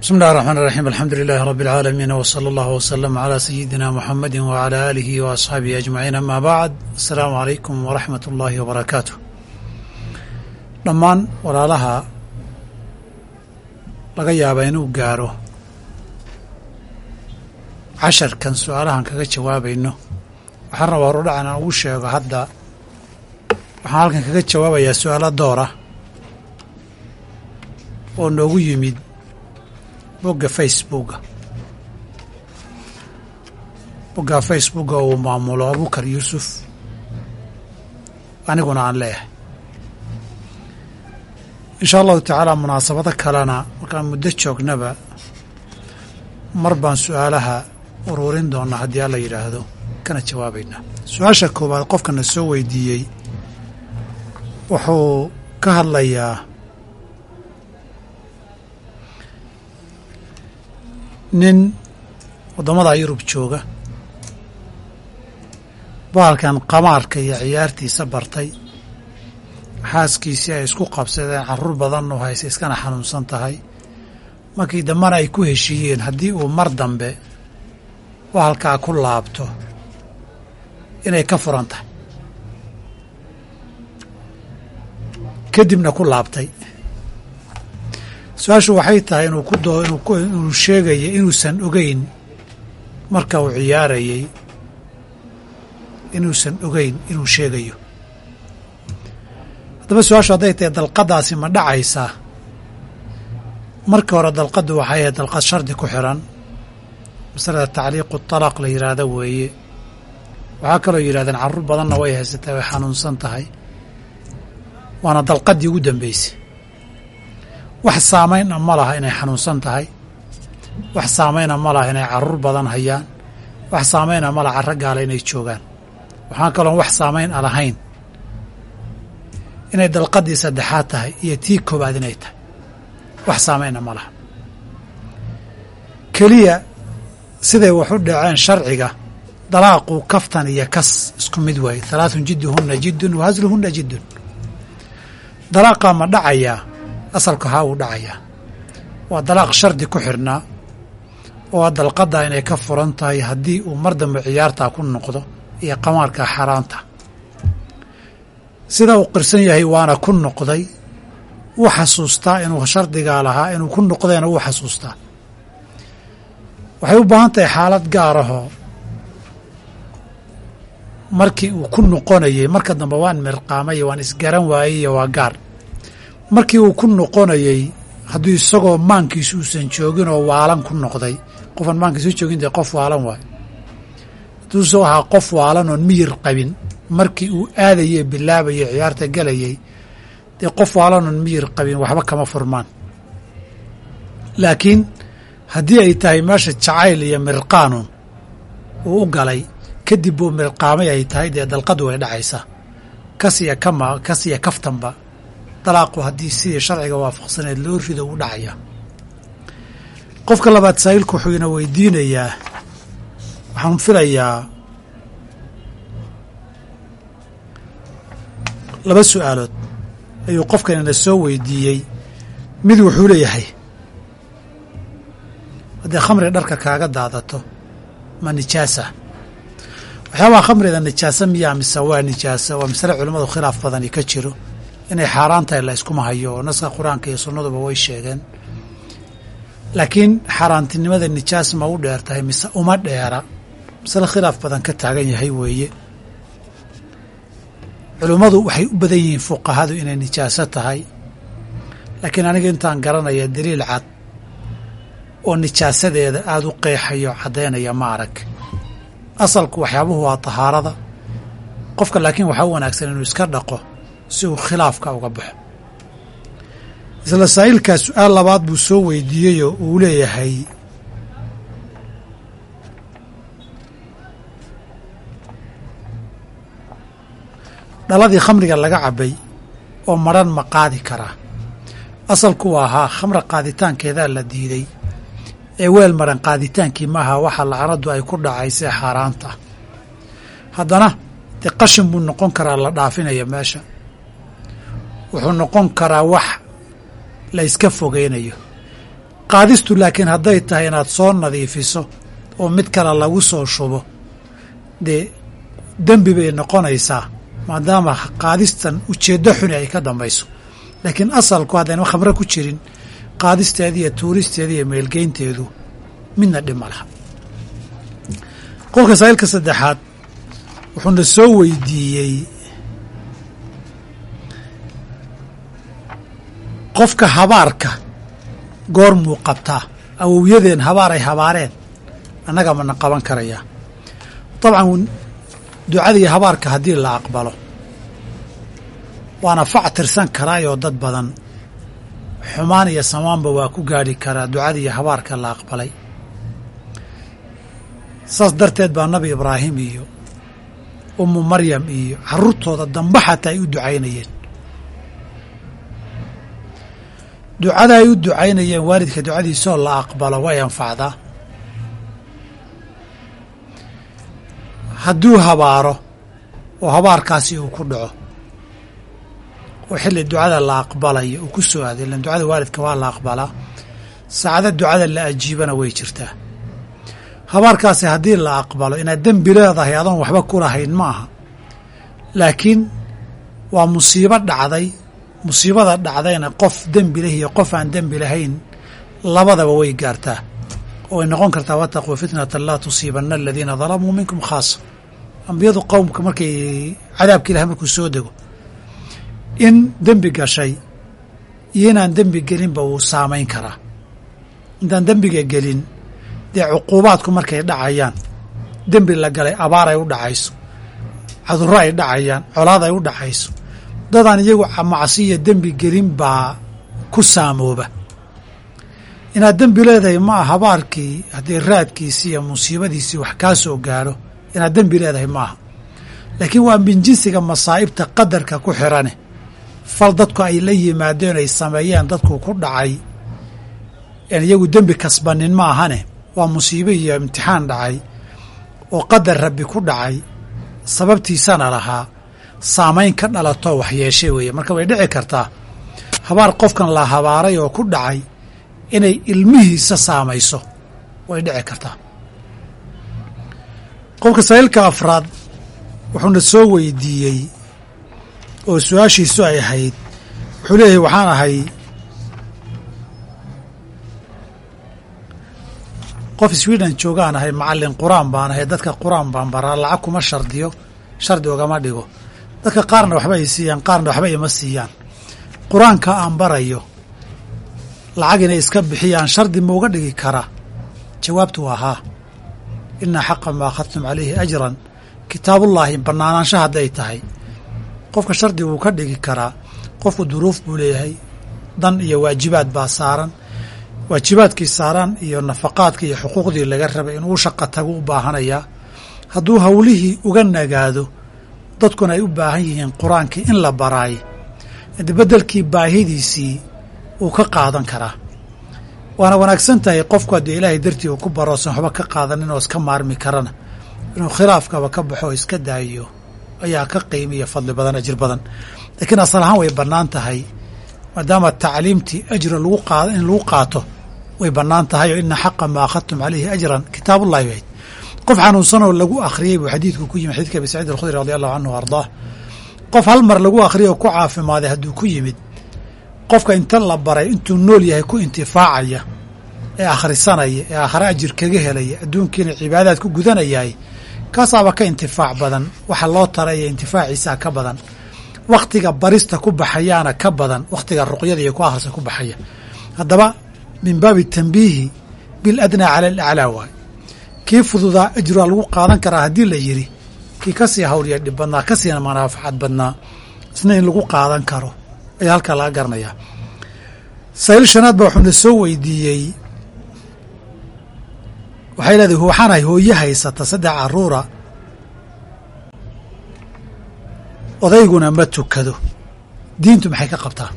bismi illahi raxmaan raxiim alxamdu lilaahi rabbi alcaalamiin wsala allahu wslama calaa sayidina muxamedi wacalaa aalihi wa asxaabihi ajmaciin amaa bacd assalaamu calaykum waraxmat ullaahi wabarakaatu dhammaan walaalaha laga yaaba inuu gaaro casharkan su'aalahan kaga jawaabayno. Waxaan rabaa horudhac inaan ugu sheego hadda. Waxaan halkan kaga jawaabayaa su'aalo doora oo noogu yimid bogga facebooka. Bogga facebooka uu maamulo abukar yuusuf. Aniguna aan leeyahay. Insha allahu tacaala munaasabado kalena markaan muddo joognaba mar baan su'aalaha ururin doonaa haddii alla yidhaahdo. Kana jawaabaynaa su'aasha koowaad qofkana soo weydiiyey wuxuu ka hadlayaa nin waddamada yurub jooga. Bahalkan qamaarka iyo ciyaartiisa bartay. Xaaskiisii ay isku qabsadeen carruur badan oo hayse iskana xanuunsan tahay. Markii dambena ay ku heshiiyeen haddii uu mar dambe bahalkaa ku laabto inay ka furan tahay. Kadibna ku laabtay su'aashu waxay tahay inuu ku doo inuu sheegaya inuusan ogeyn. Marka uu ciyaarayay inuusan ogeyn inuu sheegayo. Haddaba su'aashu hadday tahay dalqadaasi ma dhacaysaa markii hore dalqaddu waxay ahayd dalqad shardi ku xiran. Masalada tacliiqu talaaq la yidhaahdo weeye. Waxaa kaloo yidhahdeen carruur badanna way haysatay way xanuunsan tahay. Waana dalqaddii ugu dambeysay wax saamayna ma laha inay xanuunsan tahay. Wax saamayna ma laha inay carruur badan hayaan. Wax saamayna ma laha carro gaala inay joogaan. Waxaan kaloon wax saamayn a lahayn. Inay dalqaddii saddexaad tahay iyo tii koowaad inay tahay. Wax saamayna ma laha. Keliya siday wax u dhaceen sharciga dalaaqu kaftan iyo kas isku mid waaye halaathun jidduhunna jiddun wa hasluhunna jiddun. Dalaaqaa ma dhacayaa asalka haa uu dhacayaa waa dalaaq shardi ku xirnaa oo a dalqaddaa inay ka furan tahay haddii uu mar dambe ciyaartaa ku noqdo iyo qamaarka xaaraanta sida uu qirsan yahay waana ku noqday wuu xasuustaa inuu shardigaa lahaa inuu ku noqdayna wuu xasuustaa waxay u baahan tahay xaalad gaarahoo markii uu ku noqonayey marka dambe waan mirqaamay waan isgaran waayey waa gaar markii uu ku noqonayey hadduu isagoo maankiisu uusan joogin oo waalan ku noqday qofaan maankiisu joogin dee qof waalan waayo hadduusoo ahaa qof waalan oon miyir qabin markii uu aadayey bilaabayey ciyaarta galayey dee qof waalan oon miyir qabin waxba kama furmaan. Laakiin haddii ay tahay meesha jacayl iyo mirqaanun uu u galay kadib buu mirqaamay ay tahay dee dalqadu way dhacaysaa. Kas iyo kama kas iyo kaftanba dalaaqu haddii sidii sharciga waafaqsaneed loo rido uu dhacaya. Qofka labaad saa'ilku wuxuu ina weydiinayaa waxaan filayaa laba su'aalood. Ayuu qofkan ina soo weydiiyey mid wuxuu leeyahay haddii khamri dharka kaaga daadato ma nijaasa. Waxyaabaha khamrida nijaasa miyaa mise waa nijaasa? Waa masale culimmadu khilaaf badani ka jiro inay xaaraan tahay la iskuma hayo oo naska qur'aanka iyo sunnaduba way sheegeen. Laakiin xaaraantinimada nijaas ma u dheer tahay mise uma dheera. Masale khilaaf badan ka taagan yahay weeye. Culimmadu waxay u badan yihiin fuqahadu inay nijaaso tahay. Laakiin aniga intaan garanaya daliil cad oo nijaasadeeda aada u qeexayo caddaynaya ma arag. Asalku waxyaabuhu waa tahaarada. Qofka laakiin waxaa u wanaagsan inuu iska dhaqo si uu khilaafka uga baxo. Isla saa'ilkaa su'aal labaad buu soo weydiiyeyoo uu leeyahay dhaladii khamriga laga cabbay oo madran ma qaadi karaa asalku waa ahaa khamra qaaditaankeedaa la diiday. Ee weel maran qaaditaankii maaha waxa lacanadu ay ku dhacaysee xaaraanta. Haddana dee qashin buu noqon karaa la dhaafinaya meesha wuxuu noqon karaa wax la iska fogeynayo. Qaadistu laakiin hadday tahay inaad soo nadiifiso oo mid kale lagu soo shubo dee dembi bay noqonaysaa maadaama qaadistan ujeeddo xuni ay ka dambayso. Laakiin asalku haddayna khamro ku jirin qaadisteeda iyo tuuristeeda iyo meelgeynteedu midna dhib laha. Qolka saa'ilka saddexaad wuxuuna soo weydiiyey qofka habaarka goor muu qabtaa awowyadeen habaar ay habaareen annaga mana qaban karayaa dabcan ducadii habaarka haddii la aqbalo waana fac tirsan karaayoo dad badan xumaan iyo samaanba waa ku gaadhi karaa ducadii habaarka la aqbalay. Saas darteed baa nabi ibraahim iyo ummu maryam iyo carruurtooda damba xataa ay u ducaynayeen ducada ay u ducaynayeen waalidka ducadiisoo la aqbalo way anfacdaa hadduu habaaro oo habaarkaasi uu ku dhaco oo xilli ducada la aqbalayo uu ku soo aaday ilan ducada waalidka waa la aqbalaa saacado ducada la ajiibana way jirtaa. Habaarkaasi haddii la aqbalo inaad dembi leedahay adoon waxba ku lahayn ma aha laakiin waa musiibo dhacday musiibada dhacdayna qof dembi leh iyo qof aan dembi lahayn labadaba way gaartaa. Oo way noqon kartaa wataquu fitnatan laa tusiibanna aladiina dalamuu minkum khaasa. Ambiyadu qowmka markay cadaabka ilahay markuu soo dego in dembi gashay iyo inaan dembi gelinba wuu saamayn karaa. Intaan dembiga gelin dee cuquubaadku markay dhacayaan dembi la galay abaar ay u dhacayso cadurro ay dhacayaan colaad ay u dhacayso dadaan iyagu macsi iyo dembi gelin baa ku saamooba. Inaad dembi leedahay ma aha habaarkii haddii raadkiisii iyo musiibadiisii wax kaa soo gaadho inaad dembi leedahay ma aha. Laakiin waa min jinsiga masaa'ibta qadarka ku xirane. Fal dadku ay la yimaadeen ay sameeyeen dadku ku dhacay. Iyagu dembi kasbanin ma ahane. Waa musiibo iyo imtixaan dhacay oo qadar rabbi ku dhacay. Sababtiisana lahaa saamayn ka dhalatoo waxyeeshay weeye. Marka way dhici kartaa habaar qofkan la habaaray oo ku dhacay inay ilmihiisa saamayso way dhici kartaa. Qofka sa'iilka afraad wuxuuna soo weydiiyey oo su'aashiisu ay ahayd wuxuu leeyahay waxaan ahay qof sweden joogaan ahay macallin qur'aan baan ahay dadka qur'aan baan baraa lacag kuma shardiyo shardi ogama dhigo dadka qaarna waxba ay siiyaan qaarna waxba ima siiyaan. Qur'aanka aan barayo lacag inay iska bixiyaan shardi ma uga dhigi karaa jawaabtu waa haa. Ina xaqa ma akhadtum calayhi ajran. Kitaabullaahi bannaanaansha hadday tahay. Qofka shardi wuu ka dhigi karaa. Qofku duruuf buu leeyahay. Dan iyo waajibaad baa saaran. Waajibaadkii saaran iyo nafaqaadkii iyo xuquuqdii laga rabay inuu shaqa tagu u baahanayaa. Hadduu howlihii uga nagaado dadkuna ay u baahan yihiin qur'aankii in la baraay beddelkii baahidiisii uu ka qaadan karaa. Waana wanaagsan tahay qofku haddii ilaahay dartii uu ku baroosan waxba ka qaadanin oo iska maarmi karana. Inuu khilaafkaba ka baxo oo iska daayiyo ayaa ka qiimiya fadli badan ajir badan. Laakiin asal ahaan way bannaan tahay maadaama tacliimtii ajra lagu qaado in lagu qaato way bannaan tahay oo ina xaqa ma akhadtum calayhi ajran kitaabullahi wayd qof xanuunsanoo lagu akhriyey buu xadiidku ku yimid xadidka abi saciid alkhudri radi allahu canhu ardaah qof hal mar lagu akhriyay oo ku caafimaaday hadduu ku yimid qofka inta la baray intuu nool yahay ku intifaacaya ee akhrisanaya ee aakhare ajir kaga helaya adduunkiina cibaadaad ku gudanayahay kaasaaba ka intifaac badan waxa loo taraya intifaaciisaa ka badan wakhtiga barista ku baxayaana ka badan wakhtiga ruqyada iyo ku akhrisa ku baxaya. Haddaba min baabi tanbiihi bil adnaa cala alaclaa waay kii fududaa ajraa lagu qaadan karaa haddii la yidhi kii ka sii hawliya dhib badnaa ka siina manaafaxad badnaa isna in lagu qaadan karo ayaa halkaa laga garanayaa. Sa'iil shanaad baa wuxuuna soo weydiiyey waxay leedahay waxaan ahay hooye haysata saddex carruura odayguna ma tukado diintu maxay ka qabtaa?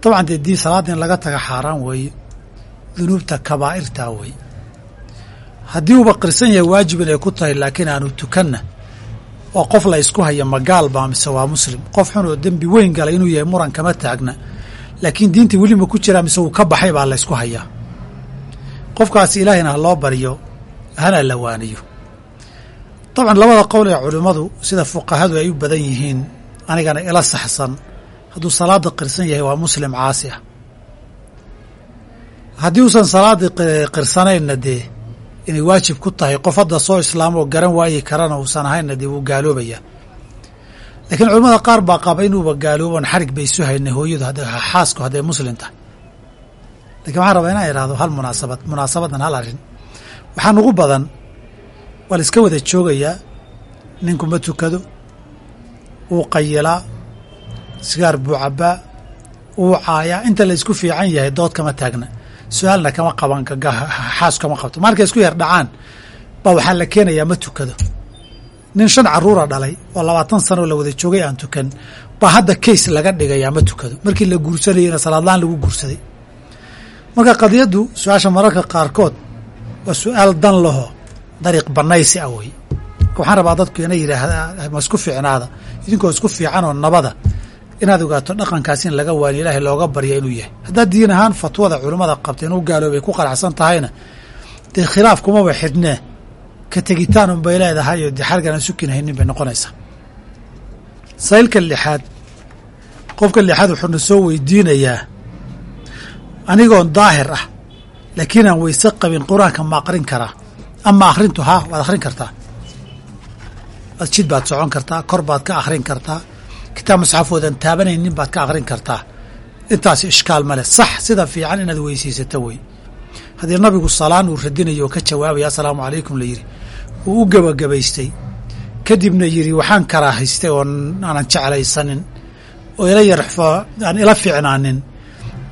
Dabcan dee diin salaad in laga taga xaaraan weeye dunuubta kabaa'irtaa weeye haddii uuba qirsan yahay waajib inay ku tahay laakiin aanu tukanna waa qof la ysku haya magaal baa mise waa muslim? Qof xun oo dembi weyn galay inuu yahay muran kama taagna. Laakiin diintii weli ma ku jiraa mise wuu ka baxay baa laysku hayaa. Qofkaasi ilaahayna ha loo baryo hana la waaniyo. Dabcan labada qowl ee culimmadu sida fuqahadu ay u badan yihiin anigana ila saxsan hadduu salaada qirsan yahay waa muslim caasi ah. Haddii uusan salaadii qirsanaynna dee inay waajib ku tahay qof hadda soo islaamo garan waayi karana uusan ahaynna dee wuu gaaloobayaa laakiin culimmada qaar baa qaba inuuba gaalooboon xarig bay isu haynay hooyadu xaasku hadday muslim tahay. Lakin waxaan rabaa inaan idhahdo hal munaasabad munaasabadan hal arrin. Waxaan ugu badan waa la iska wada joogayaa ninku ma tukado wuu qayilaa sigaar buu cabbaa wuu caayaa inta la isku fiican yahay dood kama taagna su'aalna kama qaban xaas kama qabto. Markay isku yar dhacaan baa waxaa la keenayaa ma tukado. Nin shan caruura dhalay oo labaatan sanoo la wada joogay aan tukan baa hadda case laga dhigayaa ma tukado. Markii la guursanayena salaadlaan lagu guursaday. Marka qadiyaddu su'aasha mararka qaarkood waa su'aal dan laho dariiq banaysi ah wey waxaan rabaa dadku inay yidhaahda ma isku fiicnaada. Idinkoo isku fiicanoo nabada inaad ogaato dhaqankaas in laga waaniyo ilaahay looga barya inuu yahay. Haddaad diin ahaan fatwada culimmada qabta inuu gaaloobay ku qanacsan tahayna dee khilaaf kumaba xidhnee ka tegitaan unbay leedahay oo dee xargan sukin haynin bay noqonaysaa. Saylka lixaad qofka lixaad wuxuuna soo weydiinayaa anigoon daahir ah laakiin aan weyse qabin qur'aanka ma aqrin karaa ama akhrintu haa waad akhrin kartaa? Masjid baad socon kartaa kor baad ka akhrin kartaa kitaab masxafoodan taabanaynin baad ka akhrin kartaa. Intaas ishkaal male sax sida fiican inaad weysaysato wey. Haddii nabigu salaan uu radinayo oo ka jawaabaya assalaamu calaykum la uu u gebagabaystay. Kadibna yidhi waxaan karaahaystay oo aanan jeclaysanin oo ila yarxfo aan ila fiicnaanin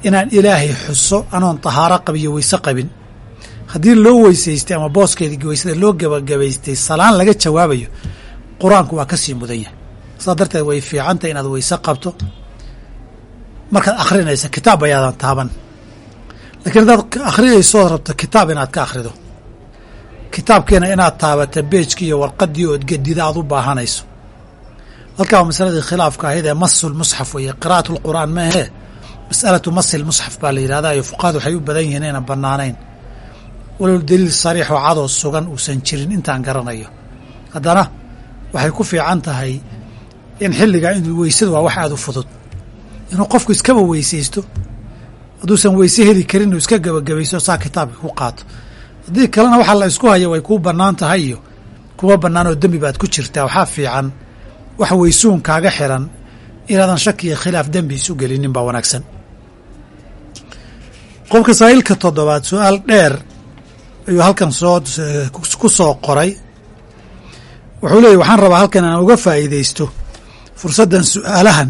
inaan ilaahay xuso anoon tahaaro qabiyo weyse qabin. Haddii loo weysaystay ama booskeedii weysada loo gebagabaystay salaan laga jawaabayo qur'aanku waa ka sii mudan yahay saas darteed way fiicantay inaad weyse qabto. Markaad akhrinaysa kitaab ayaadan taaban. Lakiin haddaad akhrinaysood rabto kitaab inaad ka akhrido. Kitaabkiina inaad taabata beejkii iyo warqaddii ood gedida aad u baahanayso. Halkaa waa masaladii khilaafka ahayd ee masul musxaf weeye qira'at lqur'aan ma ahee mas'alatu masil musxaf baa la yidhahdaa iyo fuqahadu waxay u badan yihiin inaynan bannaanayn. Walow daliil sariix oo cadoo sugan uusan jirin intaan garanayo. Haddana waxay ku fiican tahay in xilligaa inuu weysadu waa wax aada u fudud. Inuu qofku iskaba weysaysto hadduusan weyse heli karin inuu iska gebagabaysto saa kitaabka ku qaato. Haddii kalena waxaa la isku haya way kuu bannaan tahay iyo kuma bannaanoo dembi baad ku jirtaa. Waxaa fiican wax weysuun kaaga xiran inaadan shaki iyo khilaaf dembi isu gelinin baa wanaagsan. Qofka saa'ilka toddobaad su'aal dheer ayuu halkan soo ku soo qoray. Wuxuu leeyay waxaan rabaa halkan inaan uga faa'iidaysto fursaddan su'aalahan.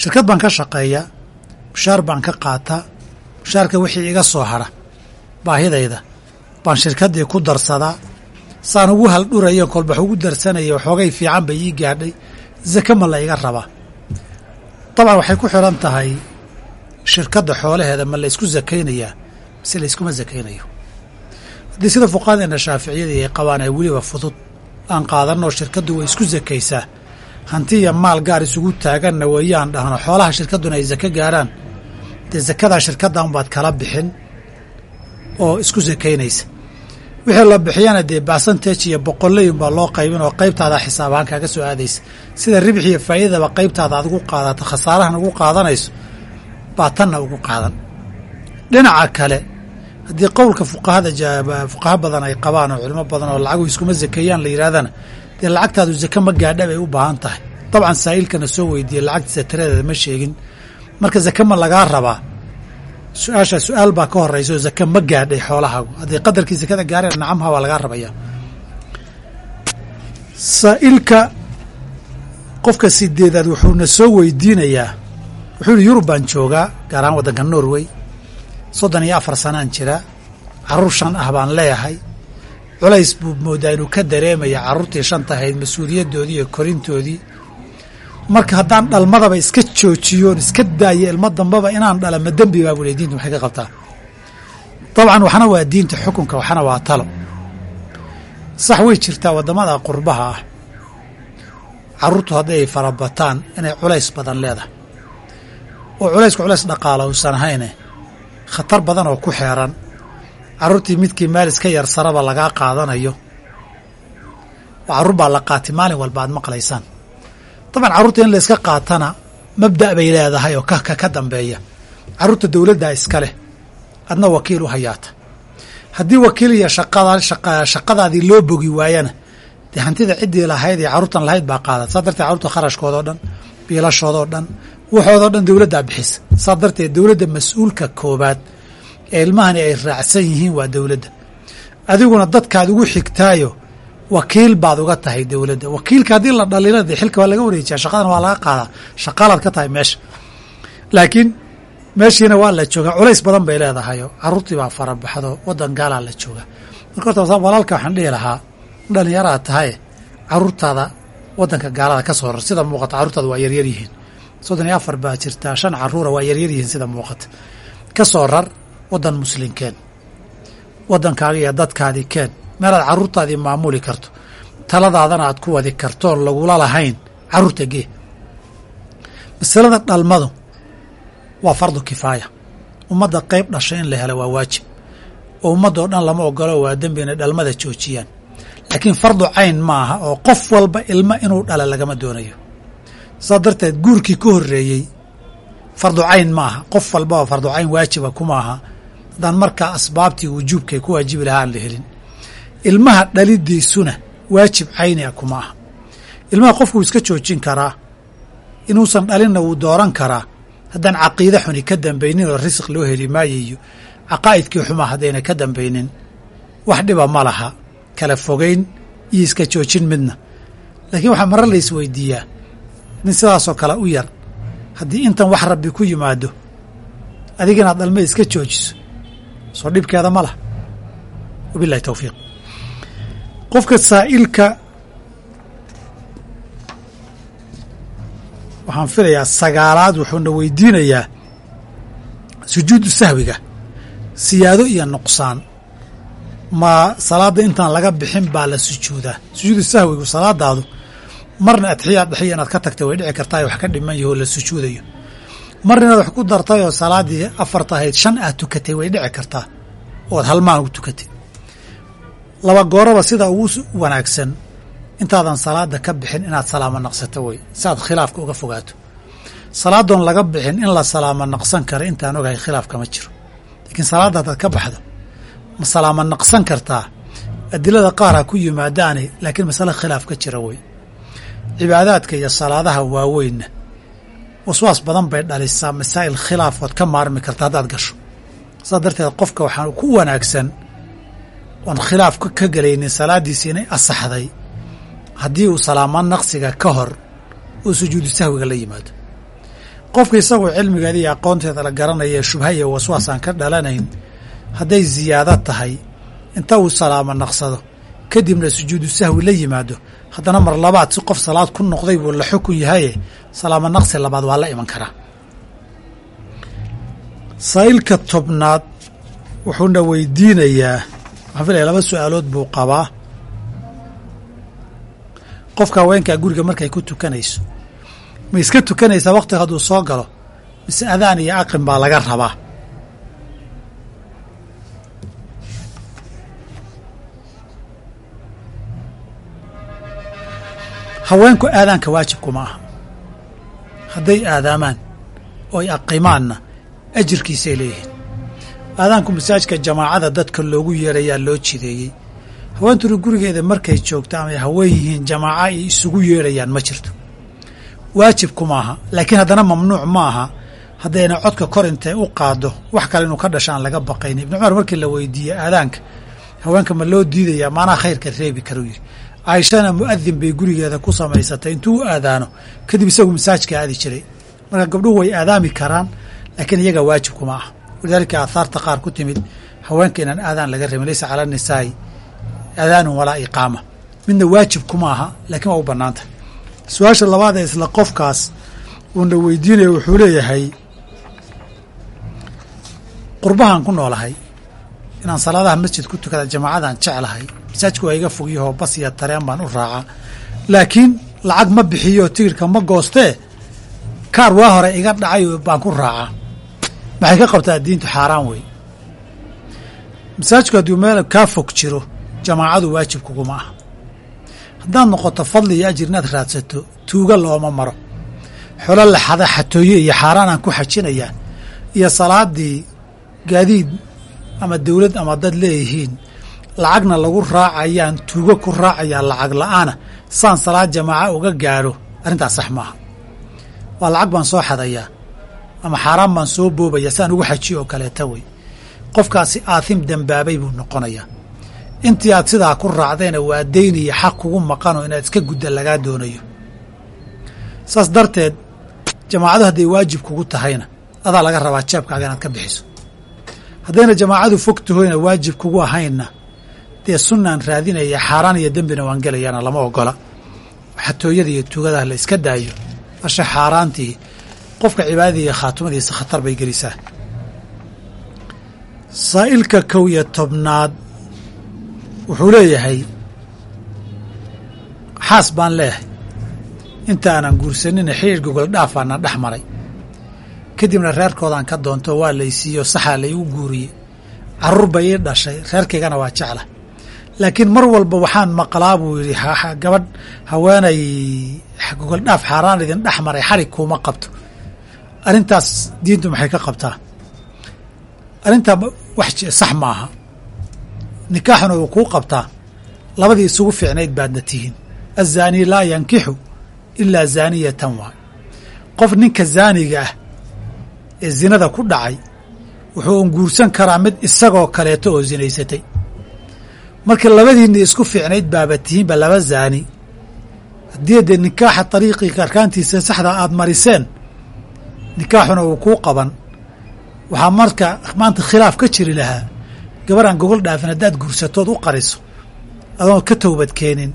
Shirkad baan ka shaqeeyaa mushaar baan ka qaataa mushaarka wixii iga soo hadha baahidayda. Baan shirkaddii ku darsadaa saan ugu haldhurayo kolbax ugu darsanaya waxoogay fiican bay ii gaadhay zake ma la iga rabaa. Dabcan waxay ku xidhan tahay shirkadda xoolaheeda ma la ysku zakaynayaa mise la yskuma zakaynayo. Haddii sida fuqahadeena shaaficiyadii ay qabaan ay weliba fudud aan qaadanoo shirkaddu way isku zakaysaa. Hanti iyo maal gaar isugu taaganna weeyaan dhahno xoolaha shirkadduna ay zake gaarhaan dee zakadaa shirkadda unbaad kala bixin oo isku sakaynaysa wixii la bixiyana dee basantage iyo boqolleyun baa loo qaybin oo qaybtaada xisaab ahaan kaaga soo aadaysa. Sida ribix iyo faa'iidaba qaybtaada aad ugu qaadato khasaarahan ugu qaadanayso baa tanna ugu qaadan. Dhinaca kale haddii qowlka fuqahada fuqaha badan ay qabaan oo culimo badan oo lacagu iskuma zakeeyaan la yidhahdana dee lacagtaadu zake ma gaadha bay u baahan tahay. Dabcan saa'ilkana soo weydiiyey lacagtiisa tiradeeda ma sheegin. Marka zake ma lagaa rabaa. Su'aasha su'aal baa ka horeysa oo zake ma gaadhay xoolahaagu hadday qadarkii zakada gaareen nacamha waa lagaa rabayaa. Saa'ilka qofka sideedaad wuxuuna soo weydiinayaa wuxuu yihi yurub baan joogaa gaar ahaan waddanka norway soddon iyo afar sanaan jiraa carruur shan ah baan leeyahay. Culays buu moodaa inuu ka dareemaya carruurtii shanta ahayd mas'uuliyaddoodii iyo korintoodii. Marka haddaan dhalmadaba iska joojiyoon iska daayo ilmo dambaba inaan dhala ma dembi baa bule diinta maxay ka qabtaa? Dabcan waxna waa diinta xukunka waxna waa talo. Sax way jirtaa waddamada qurbaha ah. Carruurtu haddii ay farabataan inay culays badan leedahay. Oo culaysku culays dhaqaala uusan ahayne khatar badan oo ku xeeran. Carruurtii midkii meel iska yar saraba lagaa qaadanayo. Carruur baa la qaatay maalin walba aad maqlaysaan. Dabcan carruurta in la iska qaatana mabda' bay leedahay oo kaka ka dambeeya. Carruurta dowladdaa iska leh adna wakiil u hayaata. Haddii wakiil iyo shaqada shaqadaadii loo bogi waayana dee hantida ciddii lahayd iyo carruurtan lahayd baa qaada saa darteed carruurta kharashkoodao dhan biilashoodao dhan waxoodao dhan dowladdaa bixisa. Saa darteed dowladda mas'uulka koobaad ee ilmahani ay raacsan yihiin waa dowladda. Adiguna dadkaad ugu xigtaayo wakiil baad uga tahay dowladda. Wakiilka haddii la dhalina dee xilka waa laga wareejiyaa shaqadana waa laga qaadaa. Shaqaalaad ka tahay meesha. Laakiin meeshiina waa la joogaa. Culays badan bay leedahayo carruurtii baa farabaxdo waddan gaalaa la joogaa. Marka horta walaalka waxaan dhihi lahaa dhallinyaraad tahay carruurtaada waddanka gaalada ka soo rar sida muuqata carruurtaada waa yaryar yihiin soddon iyo afar baa jirtaa shan carruura waa yaryar yihiin sida muuqata. Ka soo rar waddan muslimkeen waddankaaga iyo dadkaadii keen. Meelaad carruurtaadii maamuli karto. Taladaadana aad ku wadi kartoon lagula lahayn carruurta gee. Masalada dhalmadu waa fardu kifaaya. Ummadda qayb dhashay in la helo waa waajib. Oo ummaddao dhan lama ogolo waa dembi inay dhalmada joojiyaan. Laakiin fardu cayn maaha oo qof walba ilmo inuu dhala lagama doonayo saa darteed guurkii ka horreeyey fardu cayn maaha. Qof walbaba fardu cayn waajiba kumaaha haddaan markaa asbaabtii wujuubkay ku waajibi lahaa la helin. Ilmaha dhalidiisuna waajib cayni a kuma aha ilmaha qofkuu iska joojin karaa. Inuusan dhalinna wuu dooran karaa. Haddaan caqiide xuni ka dambaynin oo risiq loo heli maayo iyo caqaa'idkii xumaa haddayna ka dambaynin wax dhiba ma laha. Kala fogayn iyo iska joojin midna. Laakiin waxaa mare la isweydiiyaa nin sidaasoo kale u yar. Haddii intan wax rabbi ku yimaado adiga inaad dhalma iska joojiso. Soo dhibkeeda ma lah wabilahi towfiiq qofka saa'ilka waxaan filayaa sagaalaad wuxuuna weydiinayaa sujuudu sahwiga siyaado iyo nuqsaan. Ma salaadda intaan laga bixin baa la sujuudaa. Sujuudu sahwigu salaadaadu marna adxiyaad dhaxiya inaad ka tagtay way dhici kartaa wax ka dhiman yaho la sujuudayo. Marna inaad wax ku dartay oo salaaddii afarta ahayd shan aad tukatay way dhici kartaa ood halmaan u tukatay. Laba gooraba sida ugu wanaagsan intaadan salaada ka bixin inaad salaamo naqsato wey si aad khilaafka uga fogaato. Salaadoon laga bixin in la salaamo naqsan kara intaan ogahay khilaaf kama jiro. Laakiin salaadda hadaad ka baxdo ma salaamo naqsan kartaa. Adilada qaar ku yimaadaani laakiin masale khilaaf ka jira wey cibaadaadka iyo salaadaha waaweynna waswaas badan bay dhalisaa masaa'il khilaafood ka maarmi karta haddaad gasho. Saas darteed qofka waxaan ku wanaagsan oon khilaaf ka gelaynin salaaddiisi inay asaxday haddii uu salaamo naqsiga ka hor uu sujuudu sahwiga la yimaado. Qofka isagoo cilmigeeda iyo aqoonteeda la garanaya shubha iyo waswaas aan ka dhalanayn hadday ziyaado tahay inta uu salaamo naqsado kadibna sujuudu sahwi la yimaado. Haddana mar labaad si qof salaad ku noqday buu la xukun yahaye salaamo naqsi labaad waa la iman karaa. Saa'ilka tobnaad wuxuuna weydiinayaa waxaan filaya laba su'aalood buu qabaa. Qofka haweenkaa guriga markay ku tukanayso. Ma iska tukanaysaa waktiga hadduu soo galo? Mise adaan iyo aqin baa laga rabaa haweenku aadaanka waajibkuma aha. Hadday aadaamaan oo ay aqimaanna ajirkiisay leeyihiin. Aadaanku masaajka jamaacada dadka loogu yeerayaa loo jideeyey. Haweentuna gurigeeda markay joogto ama ay haween yihiin jamaaca ay isugu yeerayaan ma jirto. Waajibkuma aha. Laakiin haddana mamnuuc ma aha haddayna codka kor intay u qaado wax kale inuu ka dhasha aan laga baqayn ibni cumar markii la weydiiyey aadaanka haweenka ma loo diidayaa? Maanaa khayrka reebi karuu yidhi caaishana mu'adin bay gurigeeda ku samaysatay. Intuu u aadaano kadib isagu masaajka aadi jiray. Marka gabdhuhu way aadaami karaan laakiin iyaga waajibkuma ah walidaalika aahaarta qaar ku timid haweenka inaan aadaan laga rabin laysa cala nisaa'i. Aadaanun walaa iqaama. Midna waajib kuma aha laakiin waa u bannaanta. Su'aasha labaad ee isla qofkaas uuna weydiinaya wuxuu leeyahay qurbahaan ku noolahay inaan salaadaha masjid ku tukada jamaacadan jeclahay. Masaajku waa iga fogyahoo bas iyo tareen baan u raacaa laakiin lacag ma bixiyo tigirhka ma goostee kaar waa hore iga dhacay baan ku raacaa maxay ka qabtaa diintu xaaraan wey masaajidku hadduu meel kaa fog jiro jamaacadu waajib kuguma ah haddaad noqoto fadli iyo ajir inaad raadsato tuuga looma maro. Xolo laxada xatooye iyo xaaraan aan ku xajinayaa iyo salaadii gaadiid ama dawlad ama dad leeyihiin lacagna lagu raacayaan tuugo ku raacayaa lacag la'aana saan salaad jamaaca uga gaadho arrintaas sax maaha. Waa lacag baan soo xadayaa ama xaaraan baan soo boobaya saan ugu xajiyo oo kaleeta wey qofkaasi aathim dembaabay buu noqonayaa. Intii aad sidaa ku raacdeena waa dayn iyo xaq kugu maqanoo inaad iska gudda lagaa doonayo. Saas darteed jamaacadu hadday waajib kugu tahayna adaa laga rabaa jeebkaaga inaad ka bixiso haddayna jamaacadu fog tahoyna waajib kugu ahaynna dee sunnaan raadinaya xaaraan iyo dembina waan gelayaana lama ogola. Xatooyada iyo tuugadaha la iska daayo asha xaaraantii qofka cibaadadii iyo khaatumadiisa khatar bay gelisaa. Saa'ilka kow iyo tobnaad wuxuu leeyahay xaas baan leeyahay inta aanan guursanina xiriir gogol dhaafaana dhex maray kadibna reerkoodaan ka doonto waa laysiiyo saxaa laygu guuriyey. Carruur bay ii dhashay reerkaygana waa jecla laakiin mar walba waxaan maqlaa buu yidhi gabadh haweenay gogol dhaaf xaaraan idin dhex maray xarig kuuma qabto. Arrintaas diintu maxay ka qabtaa? Arrintaa wax sax ma aha. Nikaaxuna uu kuu qabtaa. Labadii isugu fiicnayd baadna tihiin. Azaanii laa yankixu ilaa zaaniyatan waay. Qof ninka zaaniga ah ee zinada ku dhacay wuxuu un guursan karaa mid isagoo kaleeto oo zinaysatay. Marka labadiinna isku fiicnayd baaba tihiinba laba zaani. Haddii dee nikaaxa dariiqii arkaantiisa saxda aad mariseen nikaaxuna uu kuu qaban. Waxaa marka maanta khilaaf ka jiri lahaa gabaraan gogol dhaafin haddaad guursatood u qariso adoon ka towbad keenin.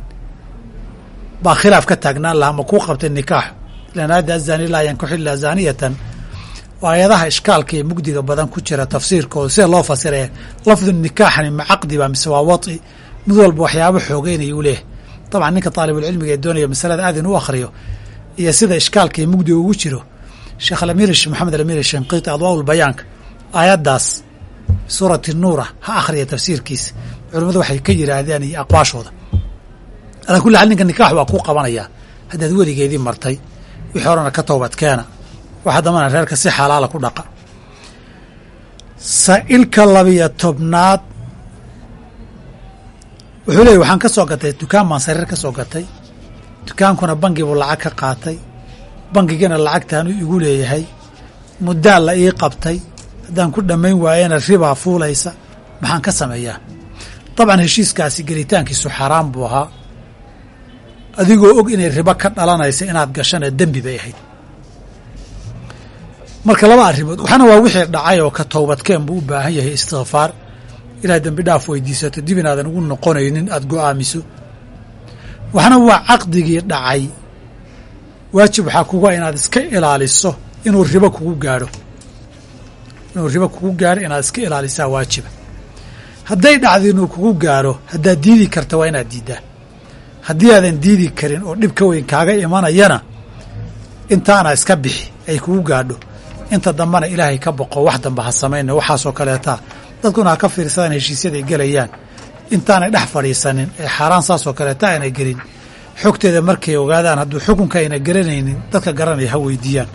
Baa khilaaf ka taagnaan lahaa ma kuu qabtay nikaaxu? Ilan aadda azaani laa yankixu ilaa zaaniyatan ayadaha ishkaalka ee mugdiga badan ku jira tafsiirkooda sida loo fasiraya lafdu nikaaxani ma caqdiba mise waa wadi mid walba waxyaabo xoogeynaya u leeyahy dabcan ninka taalibulcilmiga ee doonaya masalada aad in u akhriyo iyo sida ishkaalka ee mugdiga ugu jiro sheekh alamiir maxamed alamiir shanqiiti adwaaul bayaanka aayaddaas suurati nuura ha akhriya tafsiirkiisa. Culimmadu waxay ka yidhaahdeen iyo aqwaashooda. Alaa kulli xaal ninka nikaax waa kuu qabanayaa. Haddaad weligeedii martay wixii horena ka toobad keena waxa dambana reerka si xalaala ku dhaqa. Saa'ilka labiyo tobnaad wuxuu leeyay waxaan ka soo gatay dukaan baan sariir ka soo gatay. Dukaankuna bangi buu lacag ka qaatay. Bangigana lacagtaanu igu leeyahay. Muddaa la ii qabtay. Haddaan ku dhammayn waayena ribaa fuulaysa. Maxaan ka sameeyaa. Dabcan heshiiskaasi gelitaankiisu xaaraan buu ahaa. Adigoo og inay ribo ka dhalanaysa inaad gashana dembi bay ahayd marka laba arrimood waxaana waa wixii dhacay oo ka towbadkeen buu u baahan yahay istikfaar inaad dembi dhaaf weydiisato dib inaadan ugu noqonaynin aada go'aamiso. Waxna waa caqdigii dhacay. Waajib waxaa kuga inaad iska ilaaliso inuu ribo kugu gaadho. Inuu ribo kugu gaadho inaad iska ilaalisaa waajiba. Hadday dhacdo inuu kugu gaadho haddaad diidi karta waa inaad diiddaa. Haddii aadan diidi karin oo dhib ka weyn kaaga imanayana intaana iska bixi ay kugu gaadho inta dambena ilaahay ka boqo wax damba ha samayna waxaasoo kaleetaa dadkuna ha ka fiirsadaan heshiisyaday gelayaan intaanay dhex fadhiisanin ee xaaraan saasoo kaleeta aanay gelin. Xogteeda markay ogaadaan hadduu xukunka ayna garanaynin dadka garanaya ha weydiiyaan.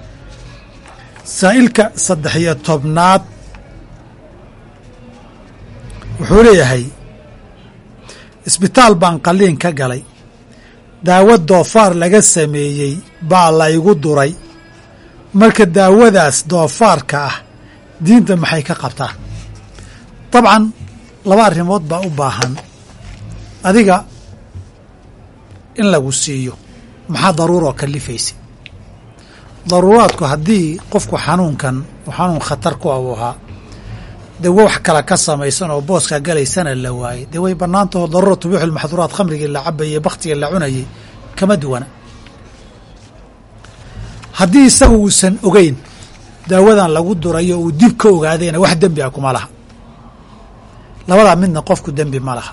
Saa'ilka saddex iyo tobnaad wuxuu leeyahay isbitaal baan qalliin ka galay. Daawo doofaar laga sameeyey baa laygu duray marka daawadaas doofaarka ah diinta maxay ka qabtaa? Dabcan laba arrimood baa u baahan. Adiga in lagu siiyo. Maxaa daruuroo kalifaysa? Daruuraadku haddii qofku xanuunkan uu xanuun khatar ku uu ahaa dee wax kale ka samaysan oo booska galaysana la waayey dee way bannaantaho daruura tubuuxu lmaxduuraat khamrigii la cabayey bakhtigii la cunayey kama duwana haddii isaga uusan ogeyn daawadan lagu durayo uu dib ka ogaadayna wax dembi ah kuma laha. Labadaa midna qofku dembi ma laha.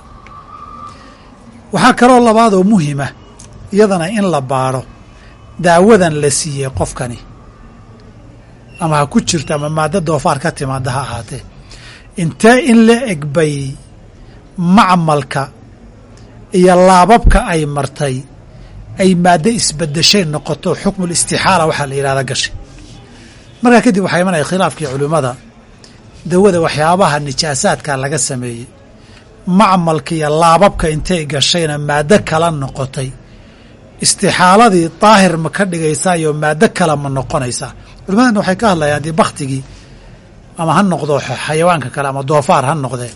Waxaa kaloo labaadoo muhima iyadana in la baadho daawadan la siiyey qofkani. Ama ha ku jirto ama maaddo doofaar ka timaada ha ahaatee. Intee in la eg bay macmalka iyo laababka ay martay ay maaddo isbedeshay noqoto xukmul istixaala waxaa la yidhahda gashay. Markaa kadib waxaa imanaya khilaafkii culimmada dawada waxyaabaha nijaasaadka laga sameeyey macmalka iyo laababka intay gashayna maaddo kala noqotay istixaaladii daahir ma ka dhigaysaa iyo maaddo kale ma noqonaysaa. Culimadana waxay ka hadlayaan haddii baktigii ama ha noqdo xayawaanka kale ama doofaar ha noqdee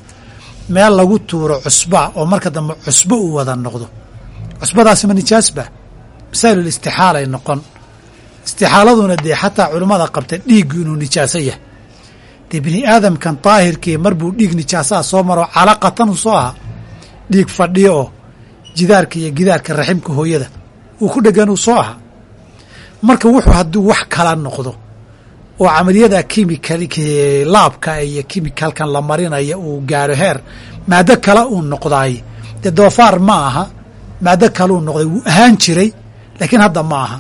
meel lagu tuuro cusba oo marka dambe cusbo uu wada noqdo cusbadaasi ma nijaasba masaa'ilul istixaalay noqon. Istixaaladuna dee xataa culimmada qabta dhiiggu inuu nijaaso yahay. Dee bini aadamkan daahirkii mar buu dhiig nijaasaha soo maro calaqatan uu soo ahaa dhiig fadhiyo oo jidaarka iyo gidaarka raximka hooyada uu ku dhegan uu soo ahaa marka wuxuu hadduu wax kala noqdo oo camaliyada kimikal laabka iyo kimikalkan la marinaya uu gaaro heer maaddo kale uu noqdaay dee doofaar ma aha maaddo kale uu noqday wuu ahaan jiray laakiin hadda ma aha.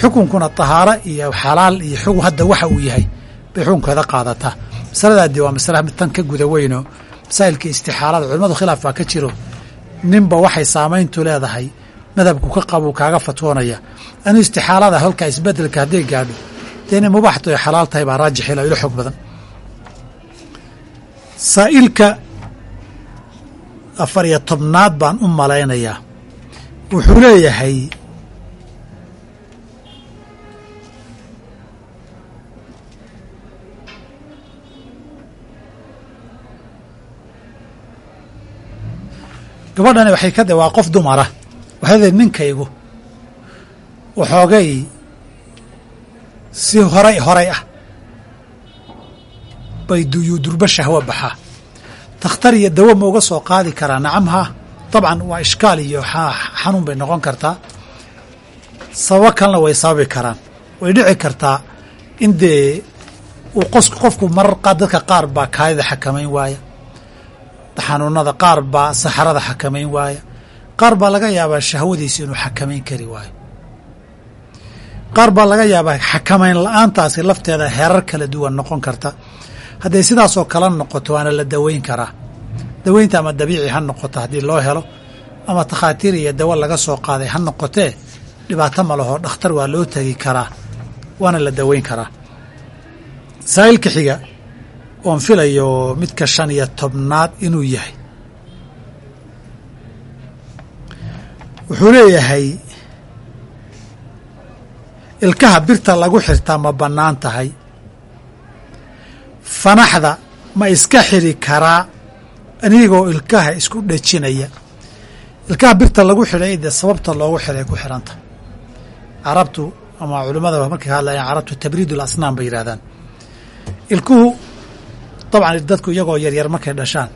Xukunkuna tahaaro iyo xalaal iyo xukun hadda waxa uu yahay bay xukunkeeda qaadataa masaladaadii waa masala tan ka guda weyno. Masaa'ilka istixaalada culimmadu khilaaf baa ka jiro. Ninba waxay saamayntu leedahay madhabku ka qabu kaaga fatwoonaya. Anuu istixaalada halkaa isbeddelka hadday gaadho dee inay mubaaxtu ay baa raajix ila ilo xoog badan. Saa'ilka afar iyo tobnaad baan u malaynayaa wuxuu leeyahay gabadhani waxay ka de waa qof dumara waxay leedahay ninkaygu waxoogay si horay horay ah bay duyuu durba shahwo baxaa. Takhtar iyo dawo ma uga soo qaadi karaa nacam haa dabcan waa ishkaal iyo xanuun bay noqon kartaa. Sababo kalena way sababi karaan. Way dhici kartaa in dee uu qofku marar dadka qaar baa kaadida xakamayn waaya xanuunada qaar baa saxarada xakamayn waaya qaar baa laga yaabaa shahwadiisa inuu xakamayn kari waayo. Qaar baa laga yaabaa xakamayn la'aantaasi lafteeda heerar kala duwan noqon karta. Hadday sidaasoo kala noqoto waana la daweyn karaa daweynta ama dabiici ha noqoto haddii loo helo ama takhaatiir iyo dawo laga soo qaaday ha noqotee dhibaato ma laho dhakhtar waa loo tegi karaa waana la daweyn karaa. Saa'ilka xiga oon filayo midka shan iyo tobnaad inuu yahay. Wuxuu leeyahay ilkaha birta lagu xirtaa ma bannaan tahay. Fanaxda ma iska xiri karaa anigoo ilkaha isku dhajinaya ilkaha birta lagu xidhay dee sababta loogu xidhay ku xidhanta. Carabtu ama culimmada markay ka hadlayaan carabtu tabriid ulasnaan bay yidhahdaan ilkuhu dabcan dadku iyagoo yaryar markay dhashaan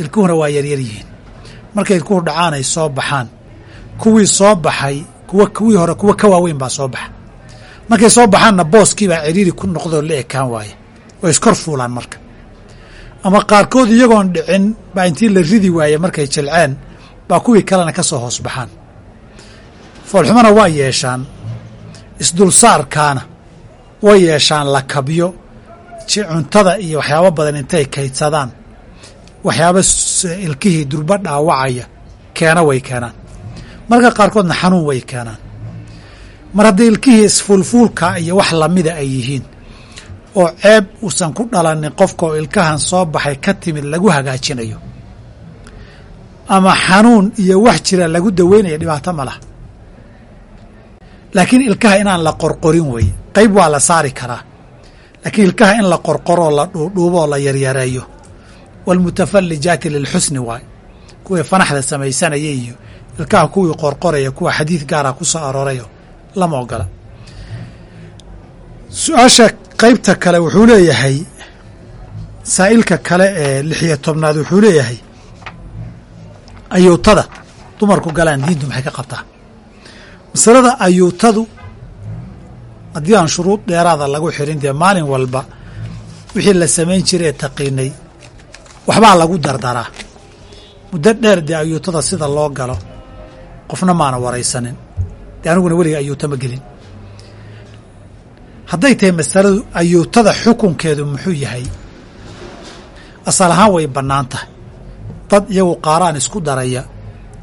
ilkuhuna waa yaryar yihiin. Markay ilkuhu dhacaan ay soo baxaan. Kuwii soo baxay kuwa kuwii hore kuwa ka waaweyn baa soo baxa. Markay soo baxaanna booskiibaa ciriiri ku noqdoo la ekaan waaye way iskor fuulaan marka ama qaarkood iyagoon dhicin baa intii la ridi waaye markay jilceen baa kuwii kalena ka soo hoos baxaan. Foolxumana waa yeeshaan isdulsaarkaana way yeeshaan lakabyo cuntada iyo waxyaabo badan intay kaydsadaan. Waxyaabo ilkihii durba dhaawacaya keena way keenaan. Marka qaarkoodna xanuun way keenaan. Mar hadday ilkihii isfuulfuulka iyo wax lamida ay yihiin oo ceeb uusan ku dhalanin qofka oo ilkahan soo baxay ka timid lagu hagaajinayo. Ama xanuun iyo wax jira lagu daweynayo dhibaato ma laha. Laakiin ilkaha inaan la qorqorin weye qayb waa la saari karaa. Laakiin ilkaha in la qorqoroo la dhuudhuubo oo la yaryareeyo. Waalmutafallijaati lilxusni waay. Kuwii fanaxda samaysanaya iyo ilkaha kuwii qorqoraya kuwa xadiid gaara ku soo aroorayo lama ogola. Su'aasha qaybta kale wuxuu leeyahay saa'ilka kale ee lixiyo tobnaad wuxuu leeyahay ayuutada dumarku galaan diintu maxay ka qabtaa? Masalada ayuutadu haddii aan shuruud dheeraada lagu xirin dee maalin walba wixii la samayn jiray ee taqiinay waxbaa lagu dardaraa. Muddo dheer dee ayuutada sida loo galo qofna maana waraysanin. Dee aniguna weliga ayuuta ma gelin hadday tahay masaladu ayuutada xukunkeedu muxuu yahay? Asal ahaan way bannaan tahay. Dad iyagu qaaraan isku daraya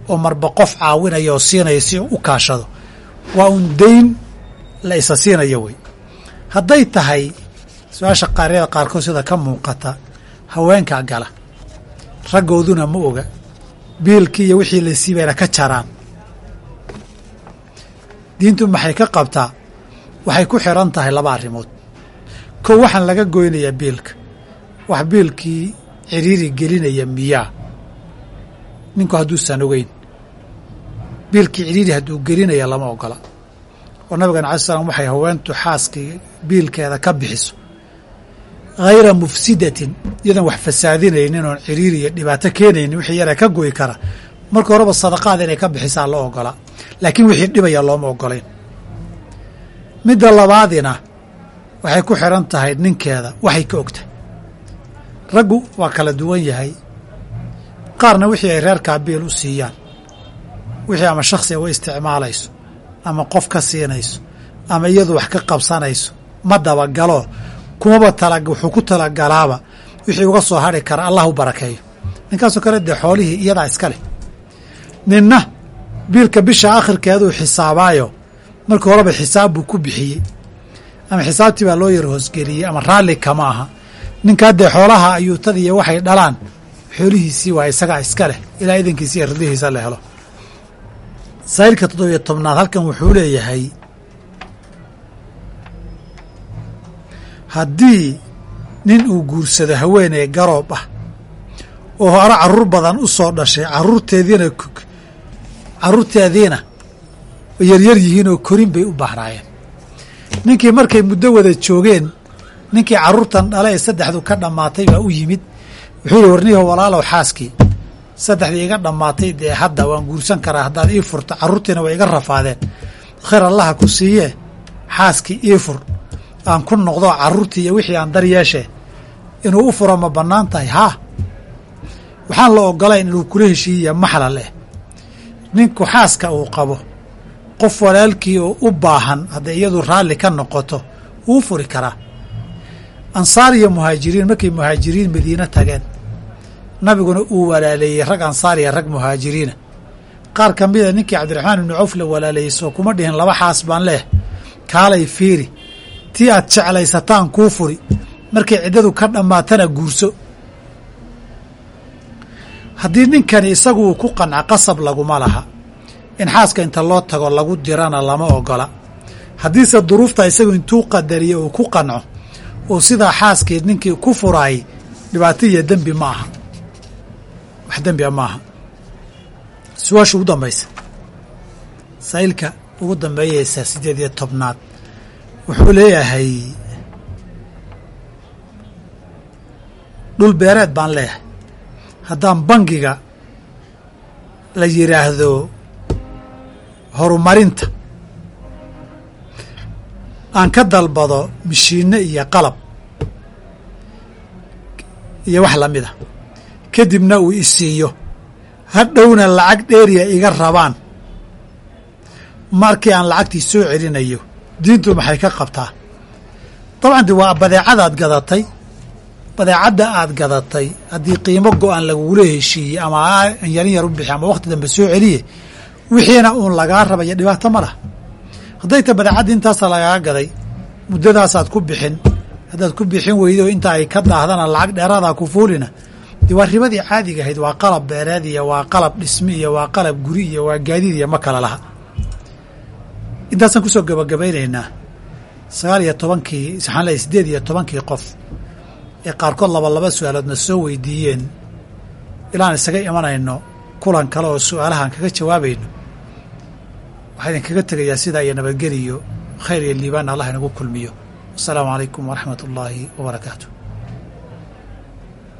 oo marba qof caawinaya oo siinaya si u kaashado. Waa un dayn la isa siinaya wey hadday tahay su'aasha qaaryada qaarkood sida ka muuqata haweenkaa gala. Raggooduna ma oga. Biilkii iyo wixii la siibayna ka jaraan. Diintu maxay ka qabtaa waxay ku xiran tahay laba arrimood. Kow waxaan laga goynayaa biilka. Wax biilkii ciriiri gelinaya miyaa. Ninku hadduusan ogeyn. Biilkii ciriiri hadduu gelinaya lama ogola. Oo nabigan alai slam waxay haweentu xaaskii biilkeeda ka bixiso. Hayra mufsidatin iyadan wax fasaadinaynin oon ciriiri iyo dhibaato keenaynin wixii yara ka goyi kara. Marka horeba sadaqaada inay ka bixisaa loo ogola. Laakiin wixii dhibaya looma ogolayn midda labaadina waxay ku xiran tahay ninkeeda waxay ka ogtahay raggu waa kala duwan yahay. Qaarna wixii ay reerkaa biil u siiyaan wixii ama shakhsiga u isticmaalayso ama qof ka siinayso ama iyadu wax ka qabsanayso ma dabagalo. Kumaba tala wuxuu ku talagalaaba wixii uga soo hadri kara allah u barakeeyo. Ninkaasoo kale dee xoolihii iyadaa iska leh. Ninna biilka bisha akhirkeeduu xisaabaayo markii horeba xisaab buu ku bixiyey. Ama xisaabtii baa loo yar hoosgeliyey ama raalli kama aha. Ninkaa dee xoolaha ayuutadiiyo waxay dhalaan xoolihiisii waa isagaa iska leh ilaa idankiisa iyo ridihiisa la helo. Saa'ilka toddobiyo tobnaad halkan wuxuu leeyahay haddii nin uu guursado haweeney garoob ah oo hore carruur badan u soo dhashay carruurteediina carruurteediina yaryar yihiin oo korin bay u bahraayeen ninkii markay muddo wada joogeen ninkii carruurtan dhale ee saddexdu ka dhammaatay baa u yimid. Wuxuu yihi warniho walaalow xaaskii saddexdii iga dhammaatay dee hadda waan guursan karaa haddaad ii furto carruurtiina way iga rafaadeen. Khayr allaha ku siiyee xaaskii ii fur. Aan ku noqdo carruurtii iyo wixii aan dar yeeshee inuu u furo ma bannaan tahay haa waxaan la ogolayn inuu kula heshiiyiya maxlal eh ninku xaaska uu qabo qof walaalkii oo u baahan hadday iyadu raalli ka noqoto wuu furi karaa. Ansaar iyo muhaajiriin markay muhaajiriin madiine tageen nabiguna uu walaaleeyey rag ansaar iyo rag muhaajiriina qaar ka mida ninkii cabdiraxmaan ibnu cawf la walaaleeyey soo kuma dhihin laba xaas baan leeh kaalay fiiri. Tii aad jeclaysataan kuu furi. Markay ciddadu ka dhammaatana guurso. Haddii ninkani isagu uu ku qanca qasab laguma laha in xaaska inta loo tago lagu dirana lama ogola. Haddiise duruufta isagu intuu qadariyo uu ku qanco oo sidaa xaaskii ninkii ku furaayay dhibaato iyo dembi ma aha. Wax dembia ma aha. Su'aasha ugu dambaysa. Saa'ilka ugu dambeeyeysa siddeed iyo tobnaad wuxuu leeyahay dhul beereed baan leeyahay. Haddaan bangiga la yidhaahdo horumarinta. Aan ka dalbado mishiinno iyo qalab. Iyo wax la mid a kadibna uu isiiyo hadhowna lacag dheeriya iga rabaan. Markii aan lacagtii soo celinayo diintu maxay ka qabtaa? Dabcan de waa badeecadaad gadatay. Badeecadda aad gadatay haddii qiimo go-an lagugula heshiiyey ama yarin yar u bixi ama wakhti dambe soo celiye wixiina uun lagaa rabaya dhibaato ma lah hadday ta badeecaddi intaasa lagaga gaday muddadaasaad ku bixin haddaad ku bixin weydo inta ay ka daahdana lacag dheeraadaa ku fuulina. Dee waa ribadii caadiga ahayd waa qalab beereed iyo waa qalab dhismi iyo waa qalab guri iyo waa gaadiid iyo ma kala laha. Intaasaan ku soo gabagabaynaynaa. Sagaal iyo tobankii waxaan leeyahy siddeed iyo tobankii qof ee qaarkood laba laba su'aaloodna soo weydiiyeen ilaan isaga imanayno kulan kale oo su'aalahaan kaga jawaabayno waxaa idinkaga tegayaa sidaa iyo nabadgeliyo khayr iyo liibaan allah inagu kulmiyo. Wasalaamu calaykum waraxmat ullaahi wabarakaatu